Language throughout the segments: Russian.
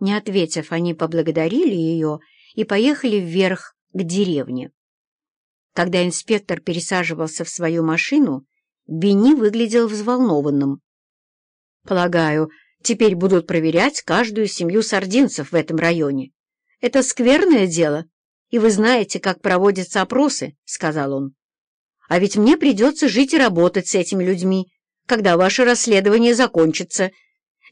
Не ответив, они поблагодарили ее и поехали вверх к деревне. Когда инспектор пересаживался в свою машину, Бенни выглядел взволнованным. «Полагаю, теперь будут проверять каждую семью сардинцев в этом районе. Это скверное дело, и вы знаете, как проводятся опросы», — сказал он. «А ведь мне придется жить и работать с этими людьми, когда ваше расследование закончится.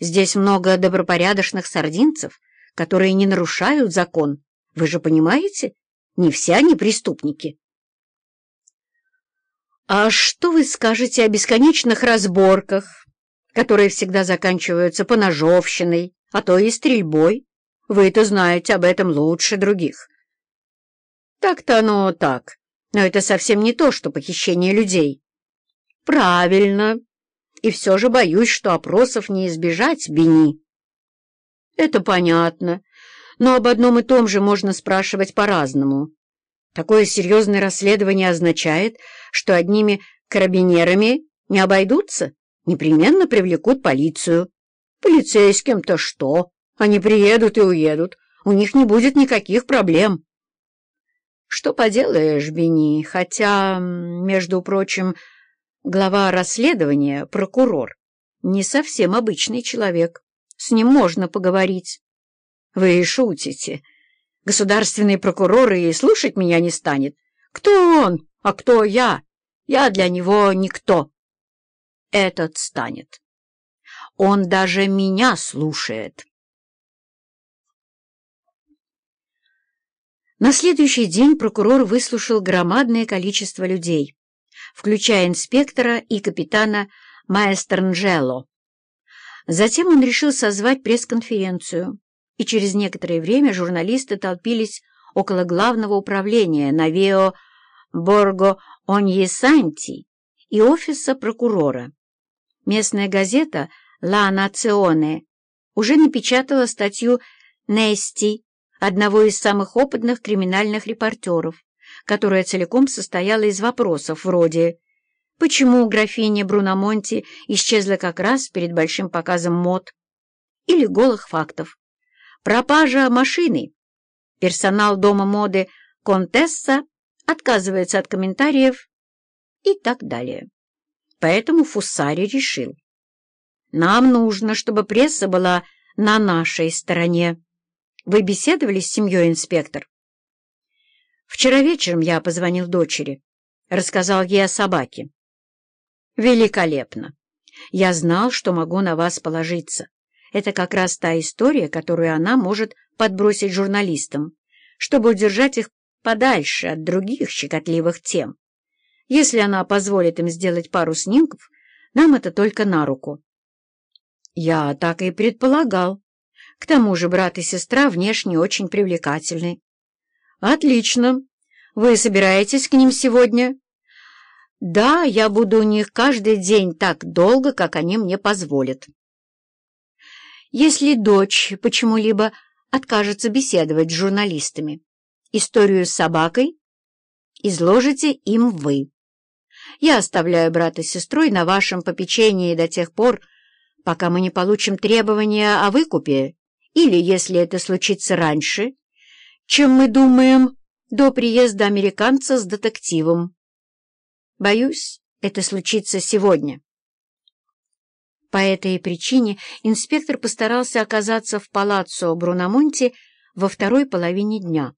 Здесь много добропорядочных сардинцев, которые не нарушают закон. Вы же понимаете? Не все они преступники». «А что вы скажете о бесконечных разборках?» которые всегда заканчиваются поножовщиной, а то и стрельбой. Вы-то знаете об этом лучше других. Так-то оно так, но это совсем не то, что похищение людей. Правильно. И все же боюсь, что опросов не избежать, Бени. Это понятно, но об одном и том же можно спрашивать по-разному. Такое серьезное расследование означает, что одними карабинерами не обойдутся непременно привлекут полицию. Полицейским-то что? Они приедут и уедут. У них не будет никаких проблем. Что поделаешь, Бени, хотя, между прочим, глава расследования, прокурор, не совсем обычный человек. С ним можно поговорить. Вы шутите. Государственный прокурор и слушать меня не станет. Кто он, а кто я? Я для него никто этот станет. Он даже меня слушает. На следующий день прокурор выслушал громадное количество людей, включая инспектора и капитана Маэстернджело. Затем он решил созвать пресс-конференцию, и через некоторое время журналисты толпились около главного управления Навео Борго Оньесанти и офиса прокурора. Местная газета «Ла Национе» уже напечатала статью Нести, одного из самых опытных криминальных репортеров, которая целиком состояла из вопросов вроде «Почему графиня Бруномонти исчезла как раз перед большим показом мод?» или голых фактов «Пропажа машины», «Персонал дома моды Контесса отказывается от комментариев» и так далее. Поэтому Фуссари решил. Нам нужно, чтобы пресса была на нашей стороне. Вы беседовали с семьей, инспектор? Вчера вечером я позвонил дочери. Рассказал ей о собаке. Великолепно. Я знал, что могу на вас положиться. Это как раз та история, которую она может подбросить журналистам, чтобы удержать их подальше от других щекотливых тем. Если она позволит им сделать пару снимков, нам это только на руку. Я так и предполагал. К тому же брат и сестра внешне очень привлекательны. Отлично. Вы собираетесь к ним сегодня? Да, я буду у них каждый день так долго, как они мне позволят. Если дочь почему-либо откажется беседовать с журналистами, историю с собакой изложите им вы. Я оставляю брата с сестрой на вашем попечении до тех пор, пока мы не получим требования о выкупе, или, если это случится раньше, чем мы думаем, до приезда американца с детективом. Боюсь, это случится сегодня. По этой причине инспектор постарался оказаться в палаццо Бруномонти во второй половине дня.